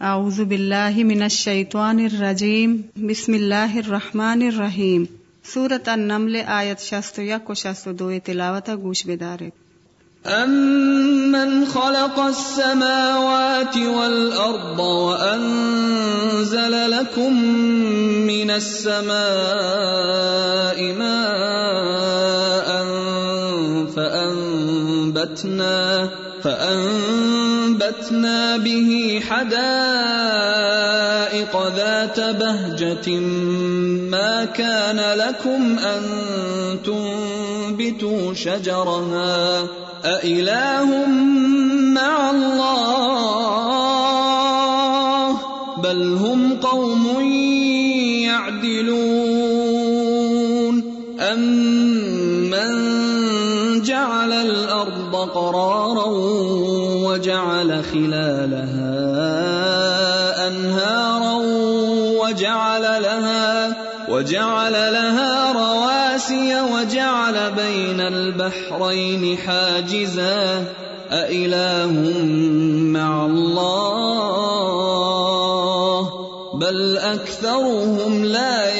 أعوذ باللہ من الشیطان الرجیم بسم اللہ الرحمن الرحیم سورة النمل آیت شست یک و شست دو تلاوت گوش بدارے أَمَّنْ خَلَقَ السَّمَاوَاتِ وَالْأَرْضَ وَأَنزَلَ لَكُم مِّنَ السَّمَاءِ مَاءً فَأَنبَتْنَا فَأَنبَتْنَا بِهِ حَدَائِقَ ذَاتَ بَهْجَةٍ مَا كَانَ لَكُمْ أَن تُنبِتُوا شَجَرَهَا أَإِلَٰهٌ مَّعَ اللَّهِ بَلْ هُمْ قَوْمٌ يَعْدِلُونَ أَمَّن جَعَلَ الْأَرْضَ قَرَارًا وَجَعَلَ خِلَالَهَا أَنْهَارًا وَجَعَلَ لَهَا رَوَاسِيَ وَجَعَلَ بَيْنَ الْبَحْرَيْنِ حَاجِزًا. أَإِلَٰهٌ مَّعَ اللَّهِ؟ بَلْ أَكْثَرُهُمْ لَا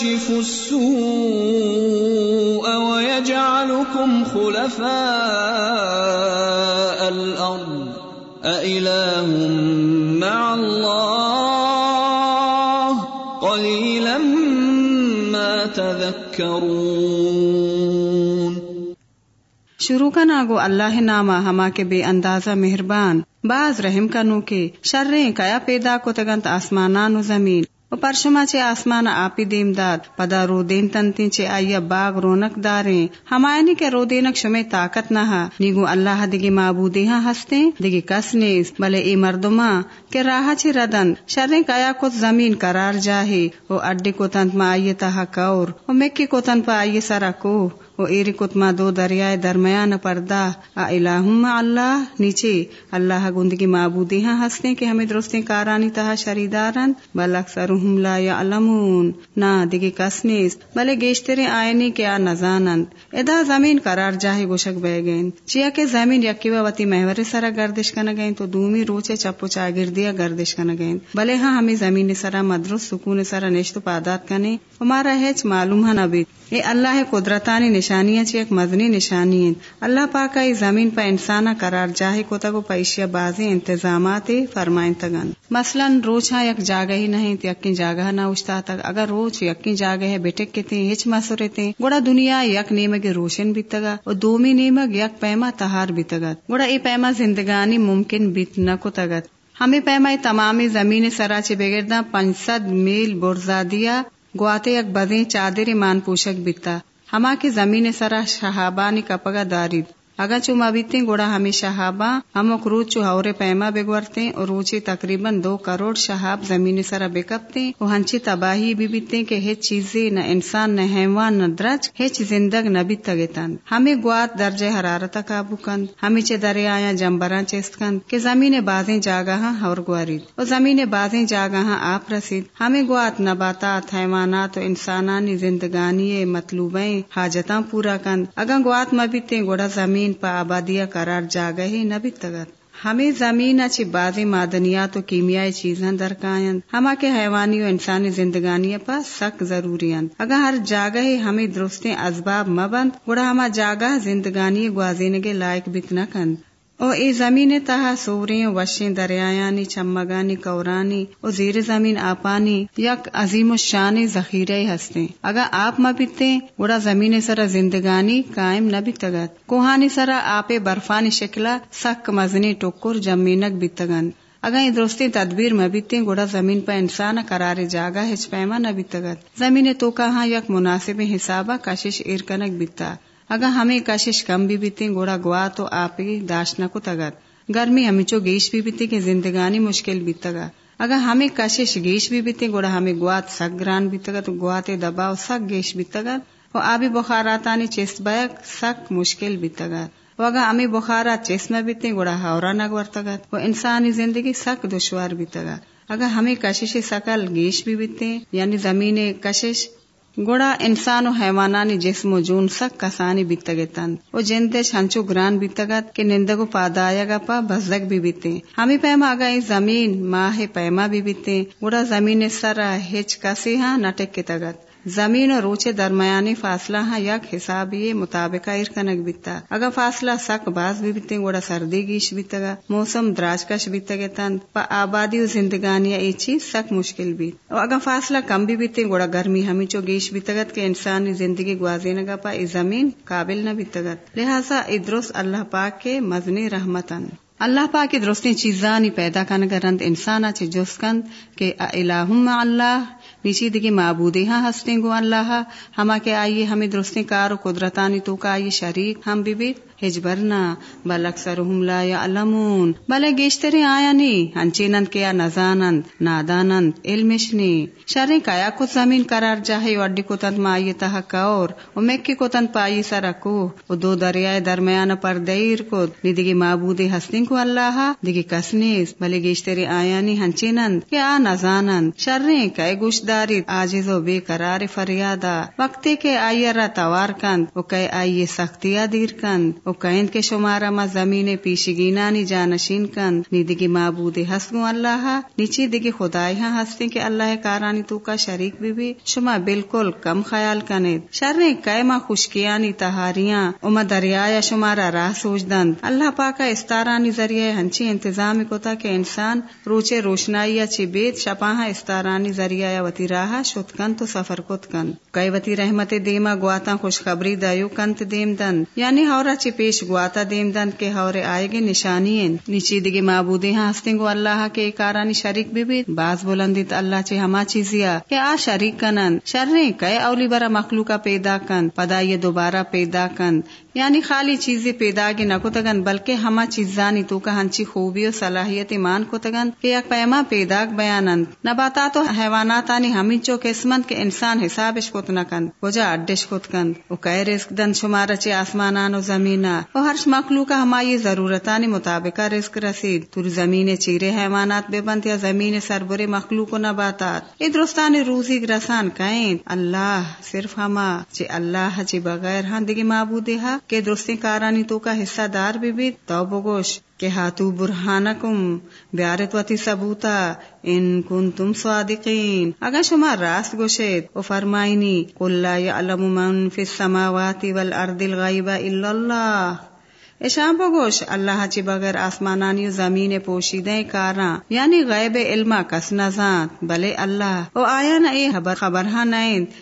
وَيَكْشِفُ السُّوءَ وَيَجْعَلُكُمْ خُلَفَاءَ الْأَرْضِ. أَإِلَٰهٌ مَّعَ اللَّهِ. قَلِيلًا مَّا تَذَكَّرُونَ. شروع کا ناگو اللہ نامہ ہما کے بے اندازہ مہربان. باز رحم کنو کے شریں کیا پیدا کو تگنت آسمانان و زمین. و پرشما چے آسمان آپی دیم داد پدا رو دین تنتی چے آئیا باغ رونق داریں ہمائنی کے رو دینک شمے طاقت نہ نیگو اللہ دگی معبودی ہاں ہستے، دگی کس نیز۔ بلے ای مردما، کے راہ چے ردن۔ شریں کیا کت زمین قرار جاہے۔ و اڈی کو تنت ما آئیے تہا کور۔ و مکی کو تنت پا آئیے سرا کو و ایری کتما دو دریائے درمیان پردہ۔ آ الہم اللہ نیچے۔ اللہ گندگی معبودی ہاں ہستے کہ ہمیں درستیں کارانی تہا شریدارن۔ بل اکثرهم لا یعلمون۔ نا دگی کس نیست۔ بلے گیشترے آئینی کے آ نزانند۔ ادا زمین قرار جاہی گوشک بے گئن چیا کہ زمین یکی وتی محور سرا گردش کن گئن تو دومی روچے چپو چاگردیا گردش کن گئن بلے ہاں ہمیں زمین سرا مدرس، سکون سرا نشت پادات کنے۔ ہمارا ہیچ معلوم ہاں نبیت اے اللہ قدرتانی نشانیاں چی ایک مدنی نشانی ہیں اللہ پاکا ای زمین پا انسانا قرار جاہی کو تگو پیشیا بازی انتظامات فرمائن تگن۔ مثلا روچ ہاں یک جاگہ ہی نہیں تو یکی جاگہ نہ اچتا تک اگر روچ یکی جاگہ ہے بیٹک کے تھے ہچ مسورے تھے گوڑا دنیا یک نیمگ روشن بیتگا، اور دومی نیمگ یک پیما تہار بیتگت گوڑا ای پیما زندگانی ممکن بیت نہ کو تگت ہمیں پیما تمامی زمین سراچے بگردہ پنچ میل برزادیا گواتے یک بزیں چادر مان پوشک بیتا۔ ہما کے زمین سرا شہابانی کپگا دارید اگا چو مبیتے گوڑا ہمیں شہابا ہمک روچ چو ہورے پیما بگورتے اور روچے تقریباً دو کروڑ شہاب زمین سرا بکپتے و ہنچی تباہی بھی بیتے کہ ہیچ چیزیں نہ انسان، نہ حیوان، نہ درج، ہیچ زندگ نہ بھی تگتن ہمیں گوات درجہ حرارت قابو کند۔ ہمیں چے دریاں جمبراں چیست کند کہ زمین بازیں جاگاہاں ہور گوارید اور زمین بازیں جاگاہاں آپ رسید۔ ہمیں گوات نباتات، حیوانات و انسانانی زندگانی مطلوبیں حاجتاں پورا کند۔ اگا گوات مبیتے گوڑا زمین پا آبادیہ قرار جاگہ ہی نبی تگت ہمیں زمین اچھی بازی معدنیات و کیمیائی چیزاں درکائیں ہما کے حیوانی و انسانی زندگانی پا سک ضروری اگر ہر جاگہ ہی ہمیں درستیں اسباب مبند، گڑا ہما جاگہ زندگانی گوازینگے لائق بتنا کند او ای زمین تہا سوریں وشیں دریایانی، چمگانی، کورانی او زیر زمین آپانی، یک عظیم الشان ذخیرے ہستے اگر آپ مبیتے گوڑا زمین سرا زندگانی قائم نہ بیتگت۔ کوہانی سرا آپ برفانی شکلا سک مزنی ٹکر جمینک بیتگن۔ اگر یہ درستی تدبیر میں بیتے گوڑا زمین پہ انسان قرار جاگا ہچ پیما نہ بیتگت۔ زمین تو کہاں یک مناسب حسابہ کشش ارکنک بیتا۔ اگر ہمیں کشش کم بھی بیتے گوڑا گوا تو آپ داشنا کو تگت گرمی ہمیں چو گیش بھی بیتے کہ زندگانی مشکل بھی تگا اگر ہمیں کشش گیش بھی بیتے گوڑا ہمیں گوات سک گران بھی تگا تو دباؤ سک گیش بھی تگا وہ آبی بخاراتانی چیست بیک سک مشکل بھی تگا وہ اگر ہمیں بخارات چیست میں بیتے گوڑا ہورا نگور تگت وہ انسانی زندگی سک دشوار بھی تگا اگر ہمیں کشش سکل گیش بھی بیتے یعنی زمین کشش گوڑا انسان و حیوانانی جسم و جون سک کسانی بیتگتند و جندش ہنچو گران بیتگت کہ نندگو پادایا گا پا بزدگ بھی بیتے۔ ہمیں پیما آگا زمین، ماہ پیما بھی بیتے۔ گوڑا زمین سر ہچ کسی ہاں نٹک کے تگت۔ زمین اور روچے درمیانی فاصلہ ہاں یک حسابی مطابق ارکنک بیتا اگر فاصلہ سک، باز بھی بیتے گوڑا سردی گیش بیتا موسم دراج کش بیتا گے تند پا آبادی و زندگانی ای چیز سک مشکل بیت اور اگر فاصلہ کم بھی بیتے گوڑا گرمی ہمیں چو گیش بیتگت کہ انسانی زندگی گوازی نگا پا ای زمین قابل نہ بیتگت لہذا ادرس اللہ پاک کے مزنی رحمتن اللہ پاک درستی چیزانی پیدا کنگرند انسانا چی جس کند کہ الہم اللہ نیچی دگی معبودی ہاں ہستیں گو، اللہ ہاں، ہما کے آئیے، ہمیں درستیں کار و قدرتانی تو کا آئیے، شریک، ہم بھی ہجبرنا، بل اکثرهم لا يعلمون بلے گیشتری آیا نی ہنچینند کیا نزانند، نادانند، علمشنی۔ شرے کیا کچھ زمین قرار جاہے وڈی کو تند مائی تحق اور و مکی کو تند پائی سرکو و دو دریائے درمیان پر دیر کو۔ ندگی معبود ہستن کو اللہ دگی کسنیس بلے گیشتری آیا نی ہنچینند کیا نزانند۔ شرے کئے گوش داری آجز و بے قرار فریادا وقتی کے آئی را توار کند و کئے آئیے سختیا دیر کند۔ او کائند کے شمارا ما زمین پیشگینانی جانشین کند نی دگی معبود حسگو اللہ، نیچی دگی خدای ہاں ہستی کہ اللہ کارانی تو کا شریک بھی بھی، شما بالکل کم خیال کنید۔ شرنے کئے ما خوشکیانی تہاریاں اما دریایا شمارا راہ سوچ دند اللہ پاکا استارانی ذریعے ہنچی انتظام کوتا کہ انسان روچے روشنائی چی بیت شپاہا استارانی ذریعہ وتی راہ شت کن تو سفر کت کن۔ کئی وتی رحمت دیما گواتا خوشخبری دایو کنت دیم دن۔ یعنی ہورا چی پیش گواتا دیم دند کے ہورے آئے گے نشانی نیچی دگی معبودی ہاں ہستیں گو اللہ کے کارانی شریک بھی بھی باز بلندیت اللہ چے ہما چیزیا کہ آ شریک کنند شرنے کئے اولی برا مخلوقہ پیدا کند پدا یہ دوبارہ پیدا کند یعنی خالی چیزیں پیدا گی نہ کتگن بلکہ ہما چیزانی تو کا ہنچی خوبی و صلاحیت ایمان کتگن کہ یک پیما پیدا بیانند۔ نباتات و حیوانات آنی ہمیں چو قسمت کے انسان حسابش کت نہ کند وجہ اڈش کت کند او کئے رزق دن شمارا چے آسمانان و زمینا و ہرش مخلوق ہمائی ضرورتانی مطابق رزق رسید، تر زمین چیرے، حیوانات بے بند یا زمین سربرے مخلوق و نباتات۔ ای روزی رسان کائیں اللہ صرف ہما، چے اللہ چے بغیر ہندگی دگی معبود ہاں کہ درستی کارانی تو کا حصہ دار بھی بھی تو بگوش۔ کہ ہاتھو برہانکم بیارت وتی ثبوتا، ان کن تم صادقین۔ اگر شما راست گوشید و فرمائنی، قل لا یعلم من فی السماوات والارض الغیب الا اللہ۔ اشام بگوش، اللہ چی بغیر آسمانانی و زمین پوشیدیں کاراں یعنی غیب علما کس نزان بلے اللہ۔ او آیا نہ اے خبر خبر ہاں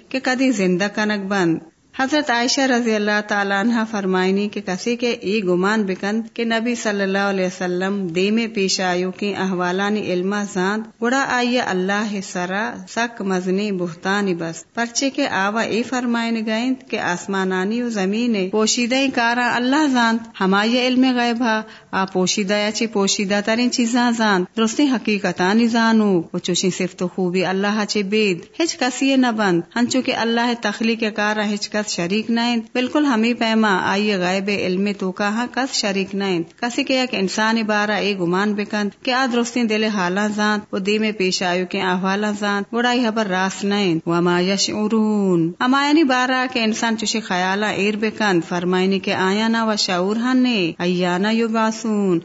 کہ کدی زندہ کنک بند۔ حضرت عائشہ رضی اللہ تعالیٰ عنہ فرمائنی کے کسی کے ای گمان بکند کہ نبی صلی اللہ علیہ وسلم دے میں پیش آیو کی احوالانی علما زاند، گڑا آئیے اللہ سرا، سک مزنی بہتانی بس۔ پرچے کے آوا ای فرمائن گئیں کہ آسمانانی و زمین پوشیدہ کارا اللہ زاند، ہمائی علم غیبہ آ پوشیدہ یا چی پوشیدہ ترین چیزاں زاند درستی حقیقتانی زانو، و چوشی صفت خوبی اللہ چے بید۔ ہچ کسی نہ بند، ہنچو کہ اللہ تخلیق کارا ہچ کس شریک نائند۔ بالکل ہمیں پیما آئیے غائب علم تو کہاں کس شریک نائند۔ کسی کے ایک انسان بارہ اے گمان بکند کہ آ درستی دل حالاں زانت و دی میں پیش آیو کے احوالاں زانت گڑائی حبر راس نائند۔ وما یشعرون۔ امائنی یعنی بارہ کے انسان چوشی خیالہ ایر بکند، فرمائنی کے آیا نہ و شعور ہنے ایانا یباسون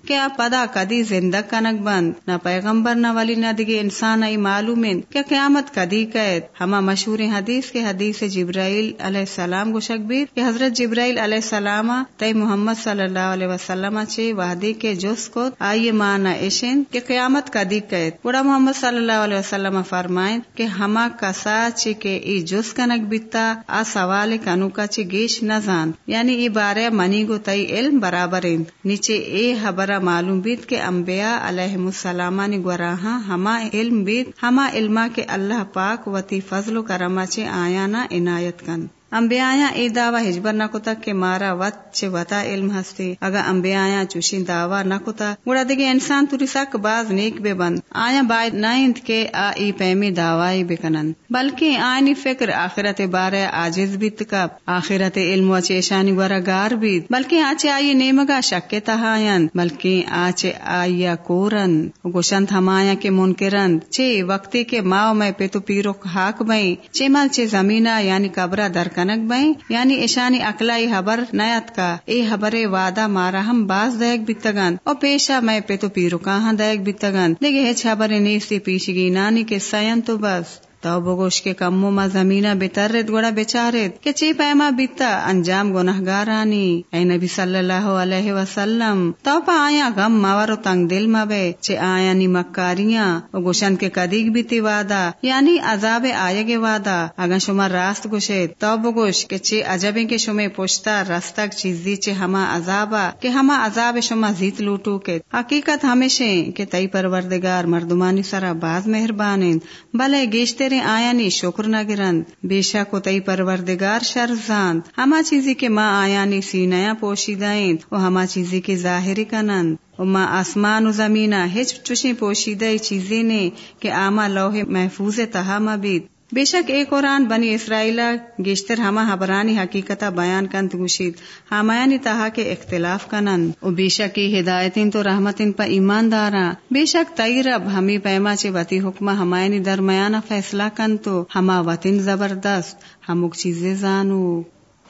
کہ آپ پدا کدی زندہ کنک بند؟ نہ پیغمبر، نہ ولی، نہ دگی انسان ای معلوم کہ قیامت کدی قید؟ ہما مشہور حدیث کے حدیث جبرائیل علیہ السلام گوشک بیر کہ حضرت جبرائیل علیہ السلام تی محمد صلی اللہ علیہ وسلم چے وحدی کے جس کو آئیے مانا ایشن کہ قیامت کدی قید؟ بڑا محمد صلی اللہ علیہ وسلم فرمائیں کہ ہما کسا چے کے ای جس کنک بیتا، آ سوال کنو کا چے گیش نزان یعنی ای بارے منی گو تئی علم برابر نیچے اے حبرہ معلوم بیت کے انبیاء علیہ السلامانی گوراہاں ہما علم بیت ہما علما کے اللہ پاک وتی فضل و کرما چے آیانا عنایت کن۔ انبیاء اے دعوی ہجبر نہ کتا کہ مارا وت چے وتا علم ہستے۔ اگا انبیاء چوشی دعوی نہ کتا، گڑا دیگے انسان توری سک باز نیک بے بند۔ آیا باید نائند کے آ ای پیمی دعوائی بکنن بلکہ آئینی فکر آخرت بارے آجز بیت کب آخرت علم و چیشانی ورا گار بیت۔ بلکہ آچے آئی نیمگا شک تہائن بلکہ آچے آئیا کورن۔ گوشنت ہمایا کے منکرند۔ چے وقتی کے ماں میں پیتو پیرو حاک بائیں چے مل چے زمینہ یعنی قبرہ درکن کنک بائیں یعنی ایشانی اکلائی حبر نیت کا۔ اے حبر وعدہ مارا ہم باز دیکھ بیتگن او پیشا میں پیتو پیرو کہاں دیکھ بیتگن دیکھے ہچ حبر نیستی پیشگی نانی کے سین تو بس۔ تو بگوش کے کمو ما زمینہ بترد، گوڑا بیچارد کہ چی پیما بیتا؟ انجام گنہگارانی اے نبی صلی اللہ علیہ وسلم، تو پا آیا غم ماورو تنگ دل مبے چے آیا نی مکاریاں و گوشن کے قدیق بیتی وادا یعنی عذاب آئے گے وادا اگر شما راست گوشید، تو بگوش کہ چے عجبیں کے شما پوشتا رستک چیزی چے ہما عذابا، کہ ہما عذاب شما زیت لوٹو کے حقیقت ہمیشہ، کہ تئی پروردگار مردمانی سرا باز مہربانند، بلے گیشتے آیا نی شکر نہ گرند۔ بے شک و تئی پروردگار شرزاند ہما چیزی کے ماں آیا نی سینیا پوشیدائیں۔ و ہما چیزی کے ظاہری کنند۔ و ماں آسمان و زمینہ ہچ چوشی پوشیدہ چیزیں نے کہ آما لوہ محفوظ تہا مبید بے شک ایک قرآن بنی اسرائیل گیشتر ہما حبرانی حقیقت بیان کنت گوشید ہمایانی تہا کے اختلاف کنن او بے شک ہدایتین تو رحمتین پا ایمان دارا۔ بے شک تئی رب ہمی پیما چے وتی حکمہ ہمایانی درمیانہ فیصلہ کن تو ہما وطن زبردست ہمک چیزیں زانو۔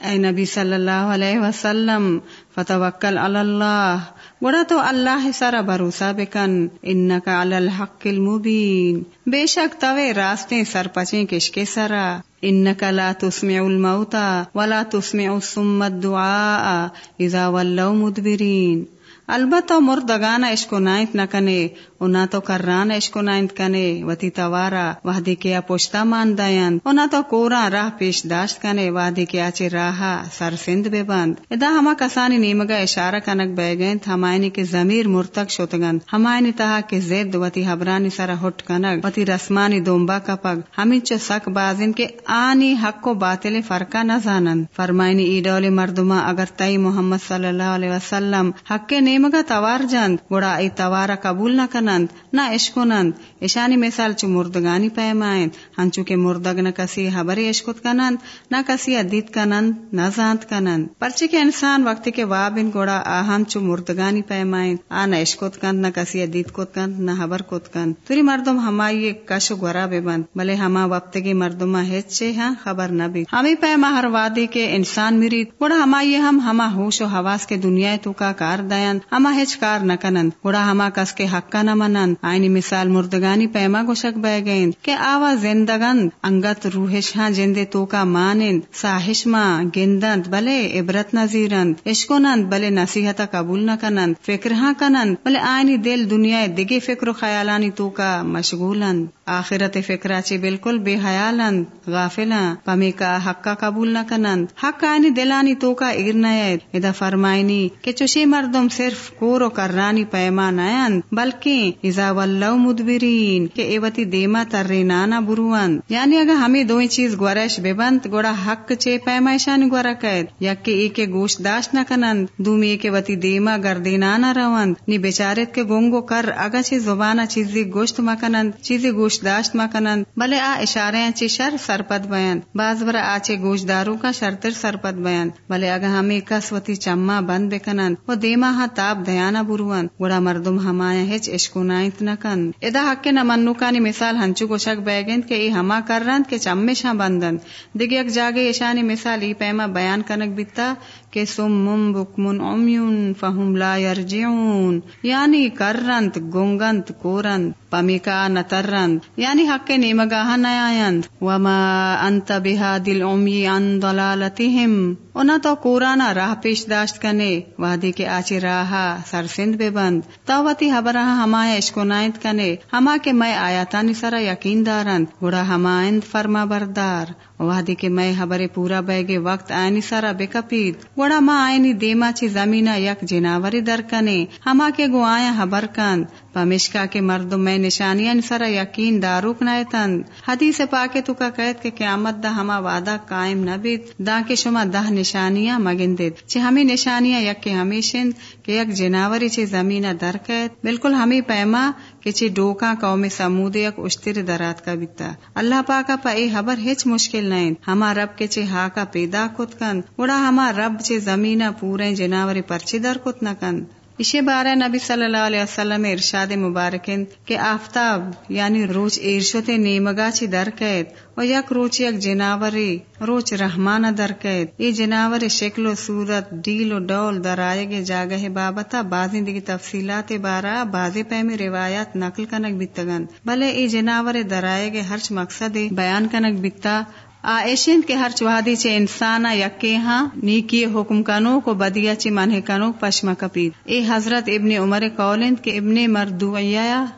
اے نبی صلی اللہ علیہ وسلم، فتوکل علی اللہ گوڑا تو اللہ سارا بھروسہ بکن۔ انکا علی الحق المبین۔ بے شک توے راستے سر پچیں کشکے سرا۔ انکا لا تسمع الموتا ولا تسمع السم الدعاء اذا ولو مدبرین۔ البتہ مردگانا اشکو نائنت نہ کنے۔ اونا تو کرانا اشکو نائنت کنے وتی توارا وحدی کیا پوشتا مان دائن اونا تو کورا راہ پیش داشت کنے وحدی کیا چے راہا سر سند بے بند ادا ہما کسانی نیمگا اشارہ کنک بے گئن ہمائنی کے ضمیر مرتق شتگن ہمائنی تہا کے زید وتی حبرانی سر ہٹ کنک وتی رسمانی دومبا کپگ ہمیں چو سک بازن کے آنی حق کو باطل فرقہ نہ زانن فرمائنی ایڈول مردما اگر تئی محمد صلی اللہ علیہ وسلم حق کے نیمگا توار جند گوڑا ای توارا قبول نہ کنند، نہ اشکنند اشانی مثال چو مردگانی پیمائند ہنچو کے مردگ نہ کسی حبری اشکت کنند، نہ کسی ادیت کنند، نہ زانت کنند۔ پرچے کے انسان وقت کے وابن گوڑا آہم چو مردگانی پیمائند آ نہ اشکت کند، نہ کسی ادیت کت کند، نہ حبر کت کند۔ توری مردم ہمائی کش گورا بے بند بلے ہما وقت کے مردما ہچے ہاں خبر نہ بھی ہمیں پیما ہر وادی کے انسان مرید۔ گوڑا ہمائی ہم ہما ہوش و حواس کے دنیا تو کا کار دین ہما ہچ کار نہ کنند۔ گڑا ہما کس کے حق کا نہ منند آئینی مثال مردگانی پیما گوشک بہ گئند کہ آوا زندگند انگت روحش ہاں جندے تو کا مانند ساہش ماں گندند بلے عبرت نظیرند۔ اشکنند بلے نصیحت قبول نہ کنند۔ فکر ہاں کنند بلے آئینی دل دنیا دگے فکر و خیالانی تو کا مشغولند۔ آخرت فکرا چی بالکل بے حیالند غافلاں پمی کا حق کا قبول نہ کنند۔ حق آئینی دلانی تو کا ارنائد ادا فرمائنی کہ چوشی مردم صرف کورو کرانی پیما نیند بلکہ ازا ولو مدبرین، کہ ایوتی دیما تر نانا بروان یعنی اگر ہمیں دو چیز گورش بے بند، گوڑا حق چے پیمائشان گورا قید یک کہ ایک گوشت داشت نہ کنند، دومی ایک وتی دیما گردینانا روند۔ نی بیچارت کے گونگو کر اگا چی زبانا چیزی گوشت مکنند چیزی گوشت داشت مکنند بلے آ اشارے چی شر سرپت بیان۔ باز برا آچے گوشت دارو کا شرطر سرپت بیان۔ بلے اگر ہمیں کس وتی چما بند بکنند۔ وہ دیما ہاں تاب دیانا بروان گوڑا مردم ہمایا ہچ اشکو نائت نکن ادا حق نہ منوکانی مثال ہنچو کو شک بیگند کہ ای ہما کر رند کہ چمشاں بندن دیگه یک جاگے ایشانی مثال ای پیما بیان کنک بیتا کہ سمم بکمن عمیون فهم لا یرجعون۔ یعنی کرنت گنگنت کورند۔ پمیکا نترند یعنی حق نیمگاہ نیایند وما انت بهاد العمی عن ضلالتهم۔ اونا تو کورانا راہ پیش داشت کنے، وادی کے آچی راہا سرسند بے بند۔ تاوتی حبرہ ہمایا اشکو نائند کنے۔ ہما کے میں آیاتانی سرا یقین دارند۔ گڑا ہمائند فرما بردار۔ وحدی کے میں حبر پورا بیگے وقت آئنی سارا بکپید گوڑا ماں آئنی دیما چی زمینہ یک جناوری درکنے۔ ہما کے گو آیا حبر کند۔ پمشکا کے مردم میں نشانیاں سرا یقین داروک نائتند حدیث پاکے تو کا قید کے قیامت دا ہما وعدہ قائم نہ بیت دا کے شما دہ نشانیاں مگندید۔ چھ ہمیں نشانیاں یک کے ہمیشن کہ یک جناوری چھ زمینہ در قید بالکل ہمیں پیما کہ چھ ڈوکا قوم سمود یک اشتر درات کا بیتا۔ اللہ پاکا پا اے حبر ہچ مشکل نہیں ہما رب کے چھ ہاکا پیدا کت کند گڑا ہما رب چھ زمینہ پورے جناوری پرچی در کت نہ کند اسی بارہ نبی صلی اللہ علیہ وسلم ارشاد مبارکن کہ آفتاب یعنی روچ ایرشت نیمگا چی درکیت و یک روچ یک جناوری روچ رحمان درکیت یہ جناور شکل و صورت، ڈیل و ڈول در آئے گے جاگہ بابتا بازی دیگی تفصیلات بارہ بازی پیمی روایات نقل کنک بیتگن بلے ای جناور در آئے گے ہرچ مقصد بیان کنک بیتا آئشن کے ہر چوہادی چے انسانا یکے ہاں نیکی حکم کنو کو بدیا چے منہ کنو پشما کپید اے حضرت ابن عمر قولند کے ابن مردو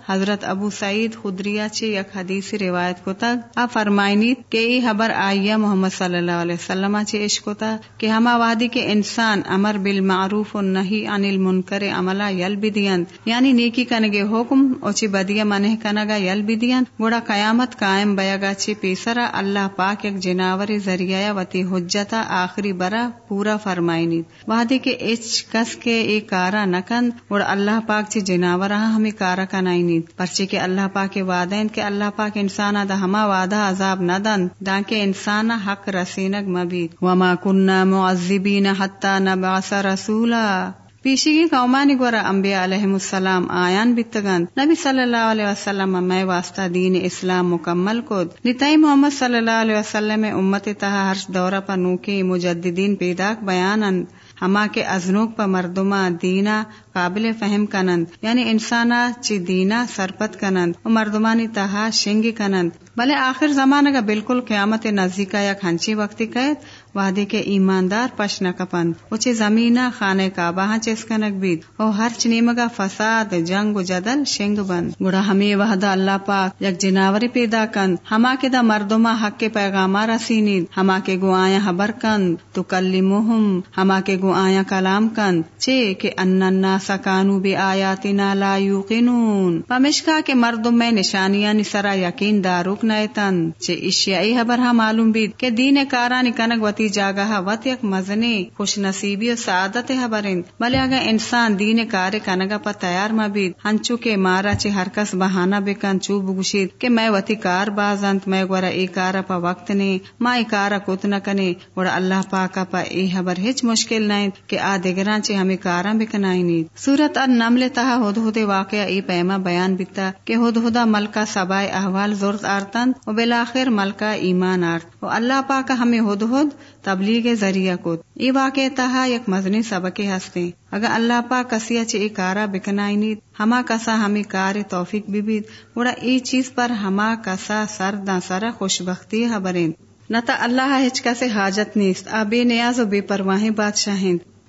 حضرت ابو سعید خدریا چے یک حدیث روایت کو تک آ فرمائنیت کہ ای حبر آئیا محمد صلی اللہ علیہ وسلم چے عشق تا کہ ہما وادی کے انسان امر بالمعروف و نہیں عن المنکر عملا یل بدین یعنی نیکی کنگے حکم او بدیا منہ کنگا یل بدین گوڑا قیامت قائم بیگا چے پیسرا اللہ پاک جناور ذریعہ وتی حجتا آخری برا پورا فرمائنی۔ وحدی کے اچ کس کے اے کارا نکند اور اللہ پاک چی جناور ہمیں کارا کنائنی۔ پرچے کے اللہ پاک کے وعدین کے اللہ پاک انسان دا ہما وعدہ عذاب نہ دن کے انسان حق رسینگ مبید وما کننا معذبین حتی نبعث رسولا۔ پیشگی قومانی گورا انبیاء علیہ السلام آیان بیتگن نبی صلی اللہ علیہ وسلم میں واسطہ دین اسلام مکمل کود. نتائی محمد صلی اللہ علیہ وسلم امت تہا ہرش دورہ پر نوکی مجددین پیداک بیانن ہما کے ازنوک پر مردما دینا قابل فہم کنند. یعنی انسانا چی دینا سرپت کنند و مردمانی تہا شنگی کنند. بلے آخر زمانہ کا بالکل قیامت نزدیکا یا کھنچی وقتی قید وعدے کے ایماندار پش نہ کپن اچھے زمینہ خانہ کعبہ ہاں چسکنک بید۔ او ہر چنیمگا فساد، جنگ و جدل شنگ بند۔ گڑا ہمیں وحدہ اللہ پاک یک جناوری پیدا کند ہما کے دا مردما حق کے پیغامہ رسینید۔ ہما کے گو آیا حبر کند۔ تو کلمہم ہما کے گو آیا کلام کند۔ چے کہ اننا سکانو بی آیاتنا لا یوقنون۔ پمشکا کے مردم میں نشانیاں نسرا یقین داروک نیتن چے اشیائی حبر ہاں معلوم بید کہ دین کارانی کنگ وتی جاگہ وط یک مزنی خوش نصیبی و سعادت حبرند بلے اگر انسان دین کار کنگا پا تیار مبید ہنچو کے مارا چی ہر کس بہانا بکن چو بگوشید کہ میں وتی کار بازنت میں گورا ای کارا پا وقت نے، ما ای کارا کت نکنے گورا اللہ پاکا پا ای حبر ہچ مشکل نہیں کہ آ دگران چی ہمیں کارا بکنائی نید سورت ان نمل تہا ہد ہد واقعہ ای پیما بیان بیتا کہ ہد ہدا ملکہ سبائے احوال زورت آرتن و بلاخر ملکہ ایمان آرت و اللہ پاکا ہمیں ہد ہد تبلیغ ذریعہ کو۔ ای واقع تہا یک مزنی سبق ہستے۔ اگر اللہ پا کسی اچھے کارا بکنائی نیت ہما کسا ہمیں کار توفیق بھی بڑا ای چیز پر ہما کسا سر دا سر خوش بختی خبریں۔ نہ تا اللہ ہچ سے حاجت نیست، آ بے نیاز و بے پرواہیں بادشاہ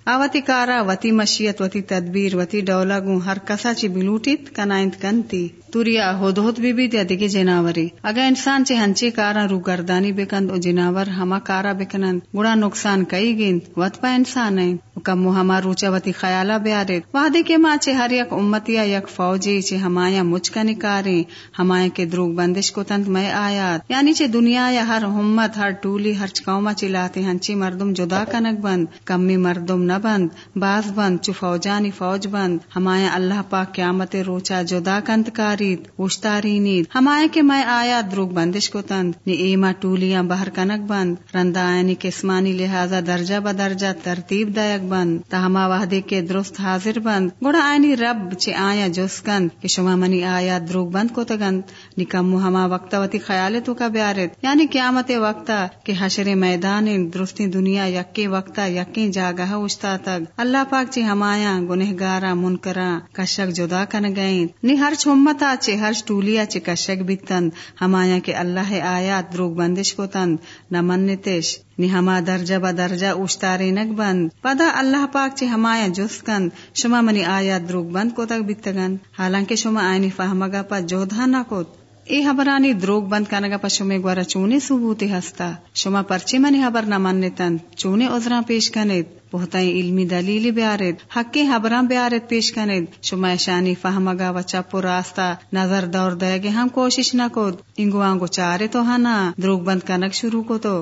آوتی کارا وتی مشیت وتی تدبیر وتی ڈولا گوں ہر کسا چی بلوٹیت کنائنت کنتی توریا ہود بی بی دیا دیگی جناوری اگر انسان چی ہنچی کارا رو گردانی بکند او جناور ہما کارا بکنند گڑا نقصان کئی گیند وت پا انسان ہیں کم ہما روچا وتی خیالا بیارے۔ وعدے کے ماں چے ہر یک امتیا یک فوجی چے ہمایا مجھ کا نکارے ہمایا کے دروگ بندش کو تند میں آیات۔ یعنی چے دنیا یا ہر امت ہر ٹولی، ہر چکاؤما چلاتے ہنچی مردم جدا کنک بند۔ کمی مردم نہ بند، باز بند، چو فوجانی فوج بند۔ ہمایا اللہ پاک قیامت روچا جدا کنت کاری وشتاری نید۔ ہمائے کے میں آیا دروگ بندش کو تند۔ نی ایما ٹولیاں بہر کنک بند۔ رندا آئینی کسمانی لہذا درجہ بدرجہ ترتیب دائک بند تا ہما وحدے کے درست حاضر بند۔ گوڑا آئینی رب چے آیا جس کند کہ شما منی آیا دروگ بند کو تگند نکمو ہما وقتا وتی خیال تو کا بیارت۔ یعنی قیامت وقتا، کہ حشر میدان درستی دنیا یکی وقتا یکی جاگہ اشتا تک اللہ پاک چی ہمایا گنہگارا، منکرا، کشک جدا کن گئیں نی ہر چھمتا چے، ہر ٹولیا چے کشک بیتند ہمایا کے اللہ آیات دروگ بندش کو تند نہ منتش نی ہما درجہ با درجہ اوشتاری نک بند پدا اللہ پاک چے ہمایا جس کند شما منی آیات دروگ بند کو تک بیتگن حالانکہ شما آئینی فہمگا پا جودھا نہ کوت ای حبرانی دروگ بند کنگا پا شما گوارا چونے ثبوتی ہستا شما پرچے منی حبر نمانتن چونے عذران پیش کنید بہتائی علمی دلیلی بیارید حقی حبران بیارید پیش کنید شما اشانی فہمگا و چپ و راستا نظر دور دے گے ہم کوشش نہ کود انگو آنگو چارے تو ہنا دروگ بند کنگ شروع کو تو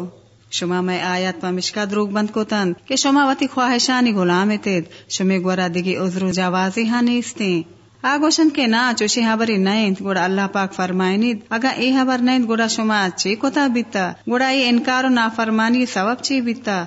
شما میں آیات پا مشکا دروگ بند کو تن کہ شما وتی خواہشانی غلام تید شما گورا دیگی عذر و جوازی ہاں نیستیں۔ آگوشن کے نا چوشی حبری نیند گوڑا اللہ پاک فرمائنید، اگا ای حبر نیند گوڑا شما چی کتا بیتا، گوڑا ای انکار و نافرمانی سبب چی بیتا۔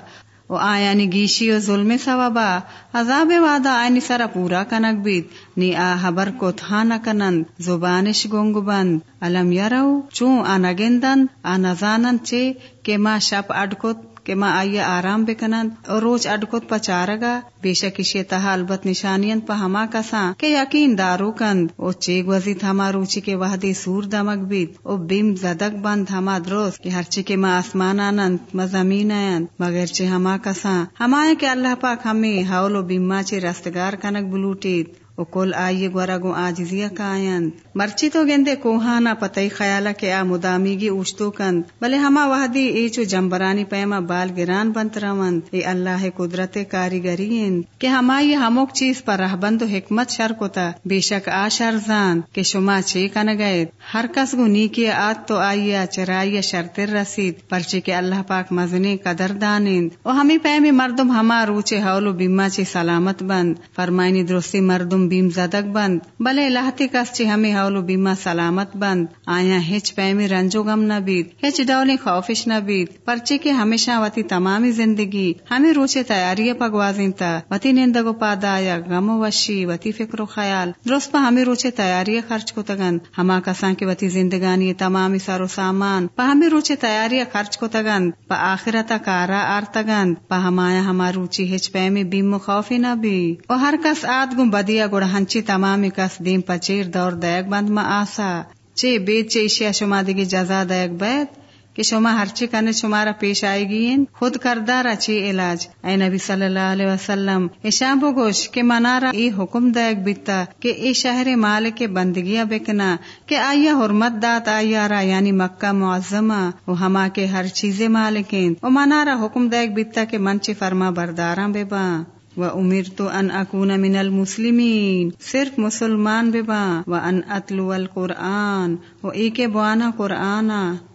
و آیانی گیشی و ظلم سوابا عذاب وعدہ آئینی سرا پورا کنک بیت نی آ حبر کو تھانا کنند. زبانش گنگ بند. علم یرو چون آنا گندند آنا زانند چے، کہ ما شپ اڈکت کہ ما آئیے آرام بکنند اور روچ اڈکت پا چارگا بے شک اشی تہا البت نشانین پا ہما کساں کہ یقین دارو کند۔ او چیگ وزید ہما روچی کے وحدی سور دمک بیت او بیم زدک بند ہما درست کہ ہرچی کے ما آسمان آنند، ما زمین آیند۔ مگر چے ہما کساں؟ ہما ہے کہ اللہ پاک ہمیں حول و بیما چے رستگار کنک بلوٹید۔ او کل آئیے گورا گو آجزیا کائن مرچی تو گندے کوہانا پتئی خیالا کے آ مدامیگی اوشتو کند۔ بلے ہما وحدی اے چو جمبرانی پیما بال گران بنت روند اے اللہ قدرت کاریگری کہ ہمائی ہموک چیز پر رہ بند و حکمت شر کوتا بے شک آ شرزان کہ شما چے کن گئے ہر کس گو نیکی آت تو آئیا چرائی شرطر رسید۔ پرچے کے اللہ پاک مزنے قدر دانند۔ او ہمیں پیمی مردم ہما روچے حول و بیما چے سلامت بند۔ فرمائنی درستی مردم بیم زدک بند۔ بلے لہتی کس چی ہمیں حول بیما سلامت بند۔ آیا ہچ پیمی رنجو غم نہ بیت ہچ ڈولی خوفش نہ بیت پرچے کے ہمیشہ وتی تمامی زندگی۔ ہمیں روچے تیاری پگوازین تا۔ وتی نندگو پادایا، غم و وشی، وتی فکر و خیال۔ درست پا ہمیں روچے تیاری خرچ کو تگن ہما کسان کے وتی زندگانی تمامی سر و سامان۔ پا ہمیں روچے تیاری خرچ کو تگن پا آخرتا کارا آر تگن پا ہمایا ہما روچی ہچ پیمی بیم خوفی نہ بھی اور ہر کس آد گم بدیا گڑ ہنچی تمامی کس دیم پچیر دور دیگ بند ما آسا چے بیت چے اشیا شما دیگی جزا دیگ بیت کہ شما ہرچی کنے شمارا پیش آئے گی خود کردارا چی علاج اے نبی صلی اللہ علیہ وسلم ایشان بگوش کہ منارا ای حکم دیگ بیتا کہ ای شہر مالک بندگیاں بکنا کہ آیا حرمت دات آیا را یعنی مکہ معظمہ و ہما کے ہر چیز مالکین و منارا حکم دیگ بیتا کہ منچی فرما برداراں بے باں و امیر تو ان اکون من المسلمین صرف مسلمان بے و ان اتلو القرآن و ای کے بوانا قرآن۔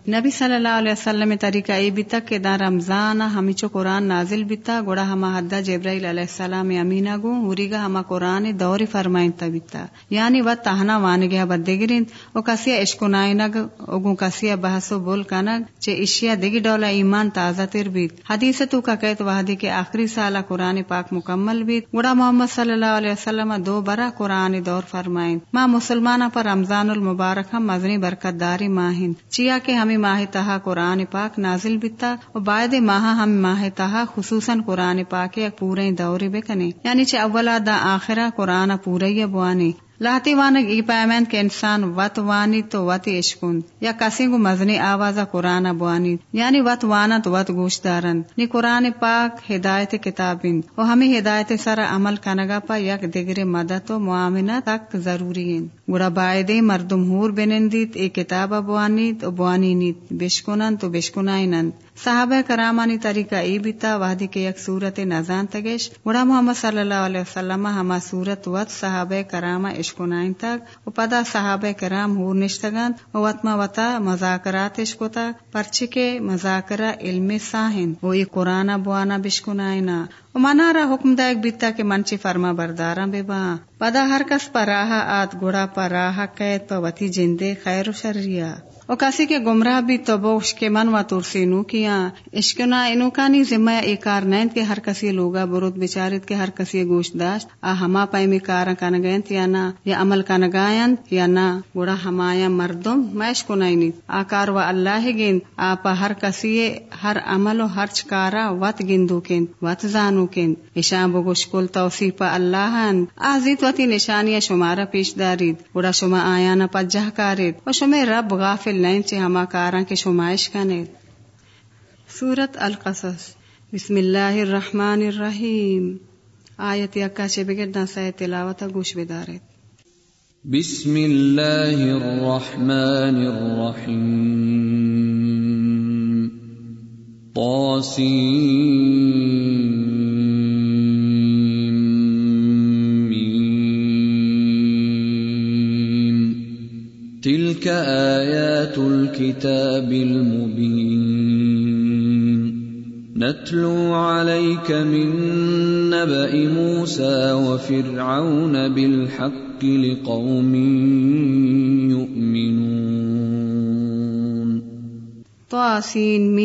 نبی صلی اللہ علیہ وسلم طریقہ ای بیتا کہ دا رمضان ہمیچو قرآن نازل بیتا گوڑا ہما حدہ جبرائیل علیہ السلام امینا گو ہوریگا ہما قرآن دوری فرمائن تا بیتا یعنی و تہنا وانگیا بدے گرین او کسیا اشکو نائنگ او کسیا بحثو بول کنگ چے اشیا دگی ڈولا ایمان تازہ تر بیت۔ حدیث تو کا کہت وحدی کے آخری سالہ قرآن پاک مکمل بیت۔ گوڑا محمد صلی اللہ علیہ وسلم دو برا قرآن دور فرمائن ما مسلمانہ پر رمضان المبارک ہم مزنی برکت داری ماہن چیا کہ ہمیں ماہ تہا قرآن پاک نازل بتا و بعد ماہ ہم ماہ تہا خصوصاً قرآن پاک ایک پورے دورے بکنے۔ یعنی چھ اولا دا آخرہ قرآن پورے بوانے۔ لاتی وانگ ای پیمند کے انسان وط وانی تو وط عشقن یا کسی کو مزنی آواز قرآن بوانی یعنی وط وانا تو وط گوش دارن نی قرآن پاک ہدایت کتابین و ہمیں ہدایت سر عمل کنگا پا یک دگر مدد و معاملہ تک ضروری ہیں گڑا بائدے مردم ہور بنندیت ای کتاب بوانیت و بوانی نیت بشکنن تو بشکنائنند صحابہ کرامانی طریقہ ای بیتا وحدی کے یک صورت نزان تگش گڑا محمد صلی اللہ علیہ وسلم ہما صورت وط صحابہ کرامہ اشکنائن تک و پدا صحابہ کرام ہور نشتگند و وطما وطا مذاکرات اشکتا پرچی کے مذاکرہ علم ساہن و ای قرآن بوانا بشکنائنا منارا حکم دائک بیتا کے منچی فرما بردارا بے با۔ پدا ہر کس پر راہا آت گڑا پر راہا قید پا وطی جندے خیر و شریا او کسی کے گمراہ بھی تو بوش کے من و ترسی نو کیا۔ اشکنا انو کانی ذمہ ایکار نیند کے ہر کسی لوگا برود بچارت کے ہر کسی گوشت داشت۔ آ ہما پائمی کارا کنگینت یا نا۔ یا عمل کنگائن یا نا۔ گوڑا ہمایا مردم میش کنائنی آکار و اللہ گین۔ آپا ہر کسی ہر عمل و ہر چکارا وط گندو کن وط زانو کن اشان بگوش کل توصیف اللہن۔ آزیت وطی نشانی شمارا پیش دارید۔ گوڑا شما آیانا پجہ کارید۔ و شما رب غافل لائن چے ہما کاراں کے شمائش کنے سورت القصص۔ بسم اللہ الرحمن الرحیم۔ آیت یکا چے بگڑ نہ سائے تلاوت گوش بدارت بسم اللہ الرحمن الرحیم۔ طاسیم۔ تلك آیات الكتاب المبین نتلو عليك من نبأ موسى وفرعون بالحق لقوم يؤمنون تو آسین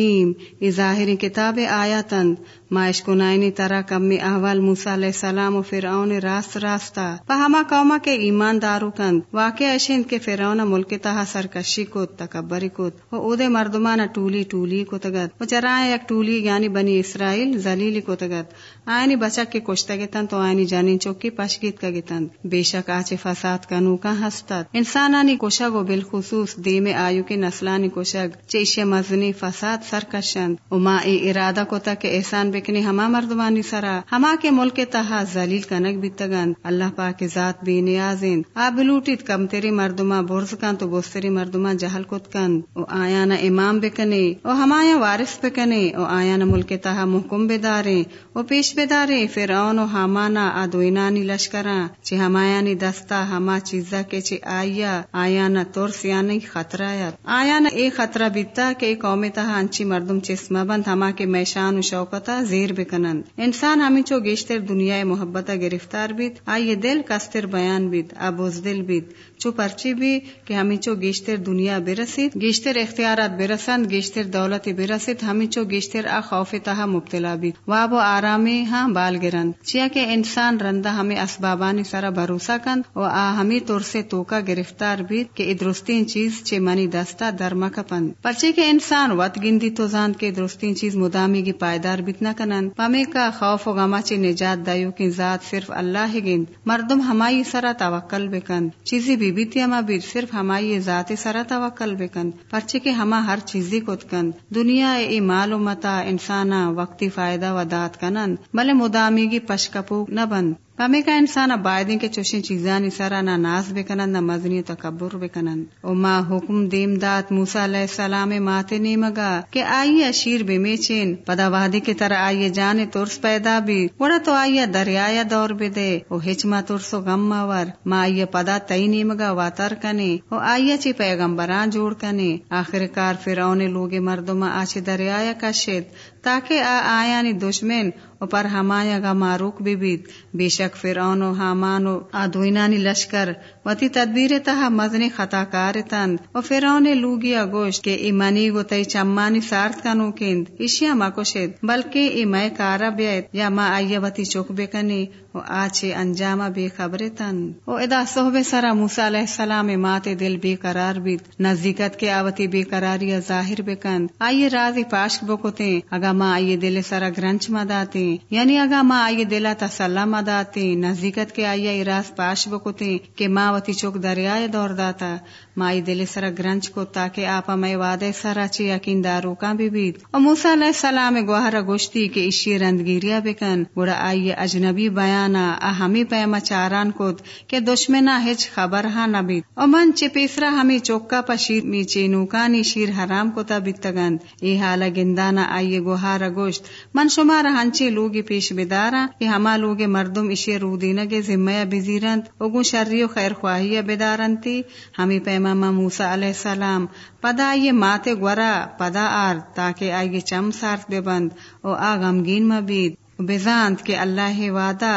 میم ای ظاہری کتاب آیاتند ما اشکنائنی ترا کمی احوال موسیٰ علیہ السلام و فرعون راست راستا پا ہما قوما کے ایمان دارو کند واقع اشند کے فرعون ملک تہا سرکشی کت، تکبری کت و اودے مردمان ٹولی ٹولی کتگت و چرائیں یک ٹولی یعنی بنی اسرائیل زلیلی کتگت آئینی بچک کے کشتگتن تو آئینی جانین چوکی پشگیت کگتن بے شک آچے فساد کنو کا ہستت۔ انسانانی کشگ و بالخصوص دیم آیو کے نسلانی کشگ، چیشے مزنی فساد سرکشند و ما ای ارادہ کتا کہ احسان بکنی ہما مردمانی سرا۔ ہما کے ملک تہا زلیل کنک بیتگند اللہ پاک ذات بے نیازین۔ آب لوٹیت کم تیری مردما برز کن تو بستری مردما جہل کت کند او آیانا امام بکنے او ہمایا وارث بکنے او آیانا ملک تہا محکم بدارے او پیش بدارے فرعون و حامانا ادوینانی لشکراں چی ہمایانی دستا، ہما چیزا کے چی آیا۔ آیانا ترس یعنی خطرہ آیانا اے خطرہ بیتا کہ قوم تہا انچی مردم چی چسما بند ہما کے میشان و شوکتا زیر بکنند۔ انسان ہمیں چو گیشتر دنیا محبت گرفتار بیت۔ آئیے دل کستر بیان بیت آبوز دل بیت۔ چو پرچی بھی کہ ہمیں چو گیشتر دنیا برسید، گیشتر اختیارات برسند، گیشتر دولت برسید، ہمیں چو گیشتر آ خوف تہا مبتلا بیت واب و آرامی ہاں بال گرند۔ چیا کہ انسان رندہ ہمیں اسبابانی سرا بھروسہ کند و آ ہمیں طور سے توکا گرفتار بیت کہ ادرستین چیز چے منی دستا درما کپند۔ پرچے کہ انسان وط گندی تو زاند کے درستین چیز مدامی کی پائیدار بیت نہ کنند۔ کا خوف و غما چے نجات دایو کی ذات صرف اللہ ہی گند مردم ہمائی سرا توکل بکند۔ چیزی بی بیتی اما بیر صرف ہمائی ذات سرا توکل بکن، پرچے کہ ہما ہر چیزی کت کن۔ دنیا ای مال و متا، انسانا وقتی فائدہ و دات کنن۔ بلے مدامی کی پشکپو نہ بند۔ پمی کا انسان بائدیں کے چوشیں چیزانی سرا نہ ناز بکنند نہ مزنی تکبر بکنند او ما حکم دیم دات موسیٰ علیہ السلام ماتے نیمگا کہ آئیے اشیر بے میچین پدا وحدی کی طرح آئیے جانے ترس پیدا بھی۔ وڑا تو آئیے دریایا دور بے دے۔ او ہچما ترسو غم ماور ما آئیے پدا تئی نیمگا واتر کنے۔ او آئیے چی پیغمبران جوڑ کنے۔ آخر کار فرعون لوگ مردما آچے دریایا کشید تاکہ آ آیانی دشمن اوپر ہمایا گا ماروک بھی بیت۔ بے شک فرعون و حامان و آدوینانی لشکر وتی تدبیر تہا مزنی خطا کارتن و فرعون لوگیا گوشت کہ ای منی و تی چمانی سارت کنو کند اشیا ما کشید، بلکہ ای میں کارا بیت یا ما آیا وتی چوک بکنی، و آچے انجامہ بے خبر تن او ادا صحب سرا موسیٰ علیہ السلام مات دل بے قرار بیت نزدیکت کے آوتی بے قراری ظاہر بکند۔ آئیے رازی پاشک بکتے اگا ما آئیے دل سرا گرنچ مداتے یعنی اگا ما آئیے دلا تسلا مداتے نزدیکت کے آئیے راز پاش بکتے کہ ما وتی چوک دریائے دور داتا۔ مائی دل سرا گرنچ کو تاکہ آپا میں وعدے سرا چی یقین دارو کا بھی بیت اور موسیٰ علیہ السلام گوہر گوشتی کہ اشی رندگیریا بکن گوڑا آئیے اجنبی بیانا آ ہمیں پیما چاران کود کہ دشمنا ہچ خبر ہاں نبیت اور من چی پیسرا ہمیں چوکا پا شیر می چی نوکانی شیر حرام کو تا بیتگند ای حالا گندانا آئیے گوہر گوشت من شمار ہنچی لوگی پیش بدارا کہ ہما لوگ مردم اشی رودینگے ذمہ بزیرند اگو شری و خیر خواہی بدارنتی ہمیں پیما ماما موسا علیہ السلام پدا یہ ماتے گورا پدا آر تاکہ آئیے چم سارت بے بند او آ غمگین مبید بزانت کے اللہ وعدہ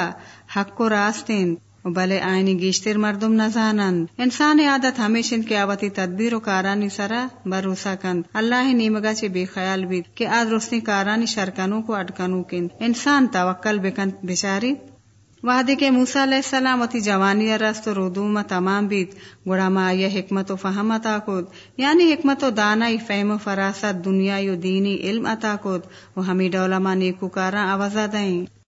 حق کو راستین بلے آئینی گیشتر مردم نزانند انسان عادت ہمیشہ کے آوتی تدبیر و کارانی سرا بروسا کند اللہ نیمگا چے بے خیال بید کہ آد کارانی شرکنوں کو اٹکنوں کند انسان توکل بکند بچاری وحدی کے موسیٰ علیہ السلام اتی جوانی رست و ردوم تمام بیت گڑا ما یہ حکمت و فہم عطا کود۔ یعنی حکمت و دانائی، فہم و فراست دنیا و دینی علم عطا کود۔ و ہمیں ڈولما نیکو کارا آوازہ دیں